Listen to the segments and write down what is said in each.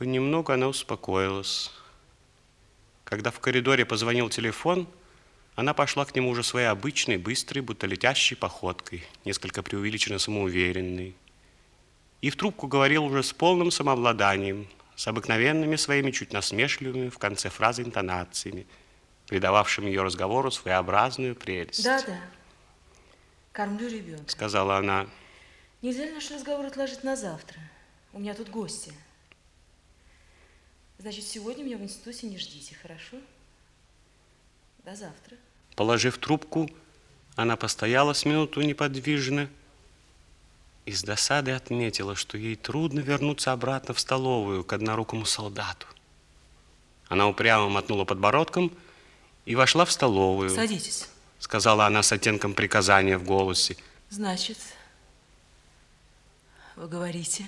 Понемногу она успокоилась. Когда в коридоре позвонил телефон, она пошла к нему уже своей обычной, быстрой, будто летящей походкой, несколько преувеличенно самоуверенной. И в трубку говорил уже с полным самообладанием, с обыкновенными своими чуть насмешливыми в конце фразы интонациями, придававшими ее разговору своеобразную прелесть. Да, да. Кормлю ребенка. Сказала она. Нельзя ли наш разговор отложить на завтра? У меня тут гости. Значит, сегодня меня в институте не ждите, хорошо? До завтра. Положив трубку, она постояла с минуту неподвижно и с досадой отметила, что ей трудно вернуться обратно в столовую к однорукому солдату. Она упрямо мотнула подбородком и вошла в столовую. Садитесь. Сказала она с оттенком приказания в голосе. Значит, вы говорите,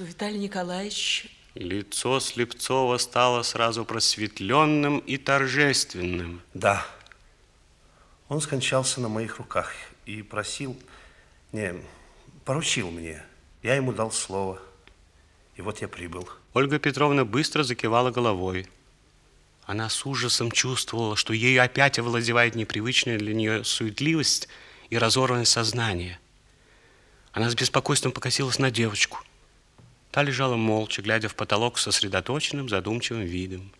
что Виталий Николаевич... Лицо Слепцова стало сразу просветленным и торжественным. Да. Он скончался на моих руках и просил, не, поручил мне. Я ему дал слово. И вот я прибыл. Ольга Петровна быстро закивала головой. Она с ужасом чувствовала, что ею опять овладевает непривычная для нее суетливость и разорванность сознания. Она с беспокойством покосилась на девочку – Та лежала молча, глядя в потолок с сосредоточенным, задумчивым видом.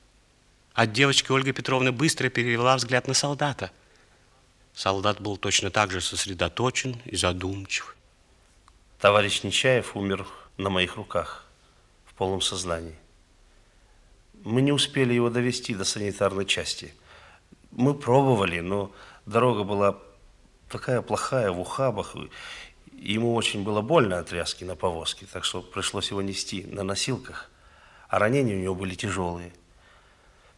От девочки Ольга Петровна быстро перевела взгляд на солдата. Солдат был точно так же сосредоточен и задумчив. Товарищ Нечаев умер на моих руках в полном сознании. Мы не успели его довести до санитарной части. Мы пробовали, но дорога была такая плохая в ухабах, Ему очень было больно от тряски на повозке, так что пришлось его нести на носилках, а ранения у него были тяжелые.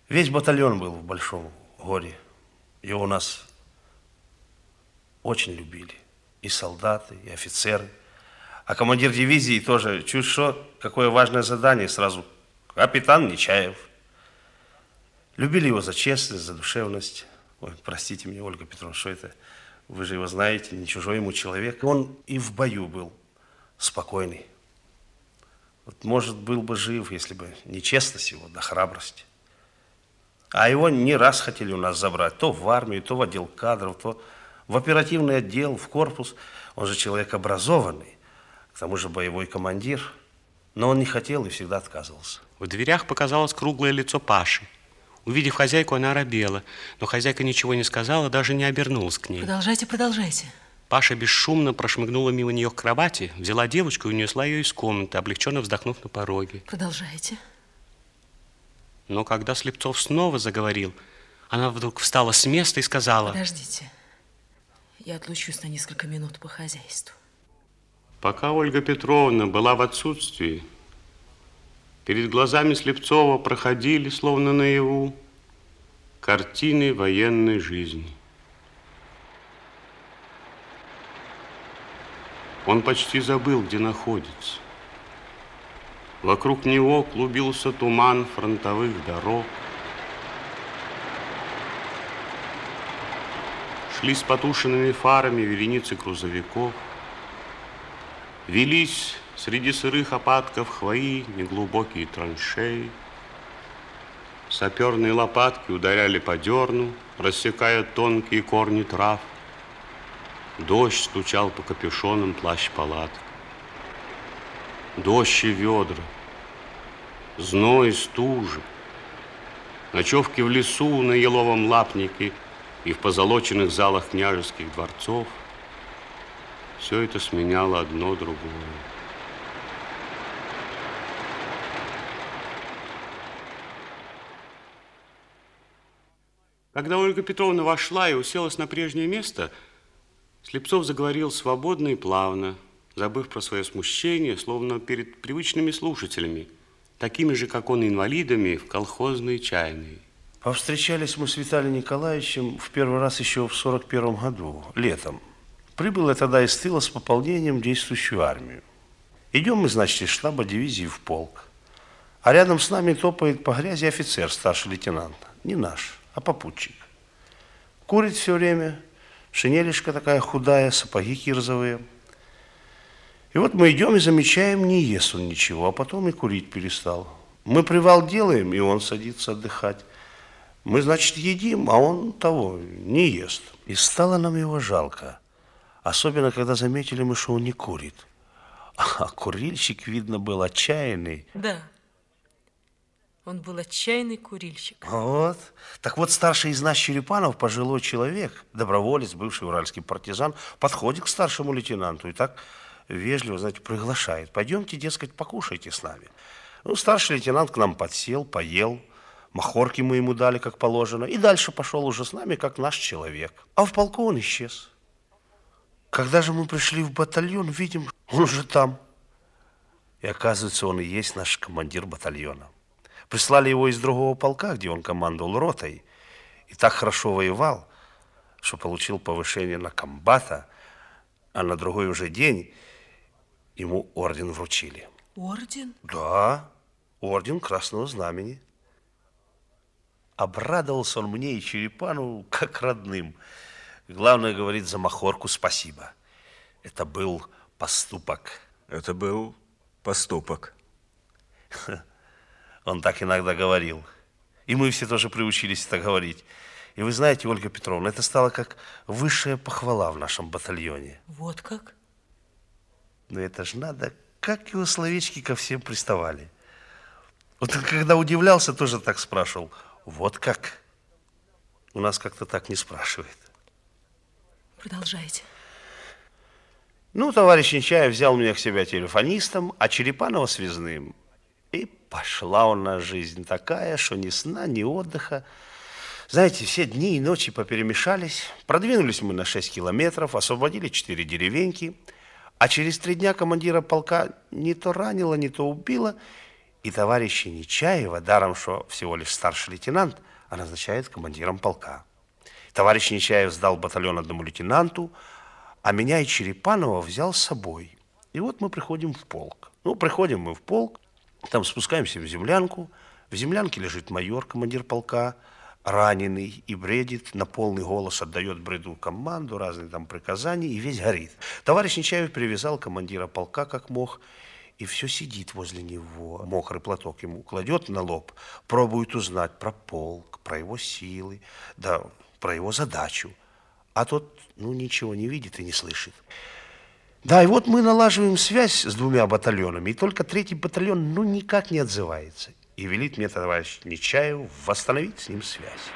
Весь батальон был в большом горе. Его у нас очень любили. И солдаты, и офицеры. А командир дивизии тоже, чуть что, какое важное задание, сразу капитан Нечаев. Любили его за честность, за душевность. Ой, простите меня, Ольга Петровна, что это вы же его знаете, не чужой ему человек. Он и в бою был спокойный. Вот, может, был бы жив, если бы не честность его, да храбрость. А его не раз хотели у нас забрать. То в армию, то в отдел кадров, то в оперативный отдел, в корпус. Он же человек образованный, к тому же боевой командир. Но он не хотел и всегда отказывался. В дверях показалось круглое лицо Паши. Увидев хозяйку, она оробела, но хозяйка ничего не сказала, даже не обернулась к ней. Продолжайте, продолжайте. Паша бесшумно прошмыгнула мимо нее к кровати, взяла девочку и унесла ее из комнаты, облегченно вздохнув на пороге. Продолжайте. Но когда Слепцов снова заговорил, она вдруг встала с места и сказала... Подождите, я отлучусь на несколько минут по хозяйству. Пока Ольга Петровна была в отсутствии, Перед глазами Слепцова проходили, словно наяву, картины военной жизни. Он почти забыл, где находится. Вокруг него клубился туман фронтовых дорог. Шли с потушенными фарами вереницы грузовиков. Велись Среди сырых опадков хвои неглубокие траншеи. Саперные лопатки ударяли по дерну, рассекая тонкие корни трав. Дождь стучал по капюшонам плащ палаток. Дождь и ведра, зной и стужа, ночевки в лесу на еловом лапнике и в позолоченных залах княжеских дворцов. Все это сменяло одно другое. Когда Ольга Петровна вошла и уселась на прежнее место, Слепцов заговорил свободно и плавно, забыв про свое смущение, словно перед привычными слушателями, такими же, как он, инвалидами в колхозной чайной. Повстречались мы с Виталием Николаевичем в первый раз еще в 41 году, летом. Прибыл я тогда из тыла с пополнением действующую армию. Идем мы, значит, из штаба дивизии в полк. А рядом с нами топает по грязи офицер, старший лейтенант. Не наш а попутчик. Курит все время, шинелишка такая худая, сапоги кирзовые. И вот мы идем и замечаем, не ест он ничего, а потом и курить перестал. Мы привал делаем, и он садится отдыхать. Мы, значит, едим, а он того не ест. И стало нам его жалко. Особенно, когда заметили мы, что он не курит. А курильщик, видно, был отчаянный. Да. Он был отчаянный курильщик. Вот. Так вот, старший из нас Черепанов, пожилой человек, доброволец, бывший уральский партизан, подходит к старшему лейтенанту и так вежливо, знаете, приглашает. Пойдемте, дескать, покушайте с нами. Ну, старший лейтенант к нам подсел, поел, махорки мы ему дали, как положено, и дальше пошел уже с нами, как наш человек. А в полку он исчез. Когда же мы пришли в батальон, видим, он уже там. И оказывается, он и есть наш командир батальона. Прислали его из другого полка, где он командовал ротой, и так хорошо воевал, что получил повышение на комбата, а на другой уже день ему орден вручили. Орден? Да, орден Красного Знамени. Обрадовался он мне и Черепану как родным. Главное, говорит, за махорку спасибо. Это был поступок. Это был поступок. Он так иногда говорил. И мы все тоже приучились это говорить. И вы знаете, Ольга Петровна, это стало как высшая похвала в нашем батальоне. Вот как? Но это ж надо, как его словечки ко всем приставали. Вот он когда удивлялся, тоже так спрашивал. Вот как? У нас как-то так не спрашивает. Продолжайте. Ну, товарищ Нечаев взял меня к себе телефонистом, а Черепанова связным. И пошла у нас жизнь такая, что ни сна, ни отдыха. Знаете, все дни и ночи поперемешались. Продвинулись мы на 6 километров, освободили 4 деревеньки. А через три дня командира полка не то ранило, не то убило. И товарища Нечаева, даром что всего лишь старший лейтенант, а назначает командиром полка. Товарищ Нечаев сдал батальон одному лейтенанту, а меня и Черепанова взял с собой. И вот мы приходим в полк. Ну, приходим мы в полк, там спускаемся в землянку. В землянке лежит майор, командир полка, раненый и бредит, на полный голос отдает бреду команду, разные там приказания, и весь горит. Товарищ Нечаев привязал командира полка как мог, и все сидит возле него. Мокрый платок ему кладет на лоб, пробует узнать про полк, про его силы, да, про его задачу. А тот, ну, ничего не видит и не слышит. Да, и вот мы налаживаем связь с двумя батальонами, и только третий батальон, ну, никак не отзывается. И велит мне товарищ Нечаев восстановить с ним связь.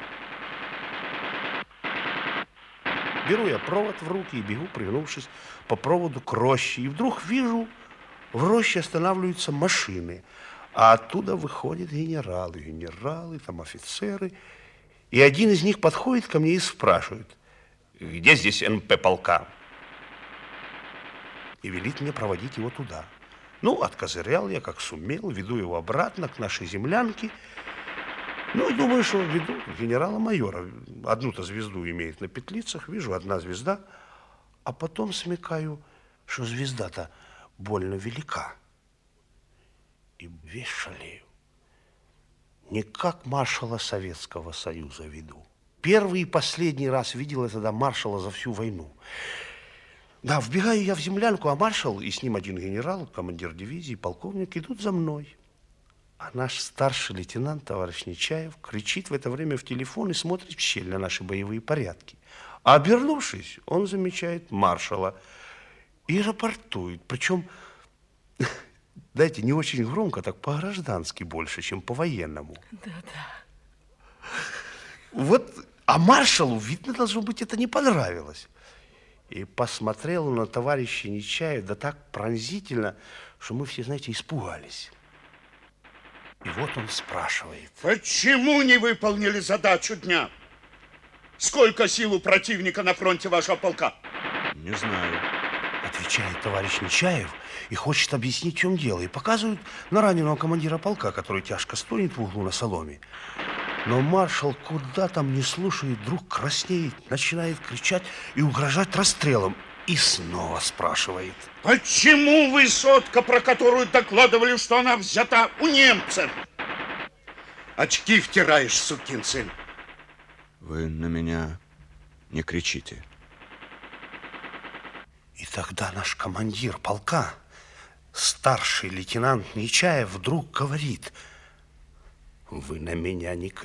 Беру я провод в руки и бегу, пригнувшись по проводу к роще. И вдруг вижу, в роще останавливаются машины, а оттуда выходят генералы, генералы, там офицеры. И один из них подходит ко мне и спрашивает, где здесь НП полка? и велит мне проводить его туда. Ну, откозырял я, как сумел, веду его обратно к нашей землянке. Ну, и думаю, что веду генерала-майора. Одну-то звезду имеет на петлицах, вижу, одна звезда. А потом смекаю, что звезда-то больно велика. И весь. Не как маршала Советского Союза веду. Первый и последний раз видел я тогда маршала за всю войну. Да, вбегаю я в землянку, а маршал и с ним один генерал, командир дивизии, полковник идут за мной. А наш старший лейтенант, товарищ Нечаев, кричит в это время в телефон и смотрит в щель на наши боевые порядки. А обернувшись, он замечает маршала и рапортует. Причем, знаете, не очень громко, так по-граждански больше, чем по-военному. Да-да. Вот, а маршалу, видно, должно быть, это не понравилось и посмотрел на товарища Нечаев, да так пронзительно, что мы все, знаете, испугались. И вот он спрашивает. Почему не выполнили задачу дня? Сколько сил у противника на фронте вашего полка? Не знаю. Отвечает товарищ Нечаев и хочет объяснить, в чем дело. И показывает на раненого командира полка, который тяжко стонет в углу на соломе. Но маршал куда там не слушает, вдруг краснеет, начинает кричать и угрожать расстрелом. И снова спрашивает. Почему высотка, про которую докладывали, что она взята у немцев? Очки втираешь, сукин сын. Вы на меня не кричите. Тогда наш командир полка Старший лейтенант Нечаев вдруг говорит, вы на меня не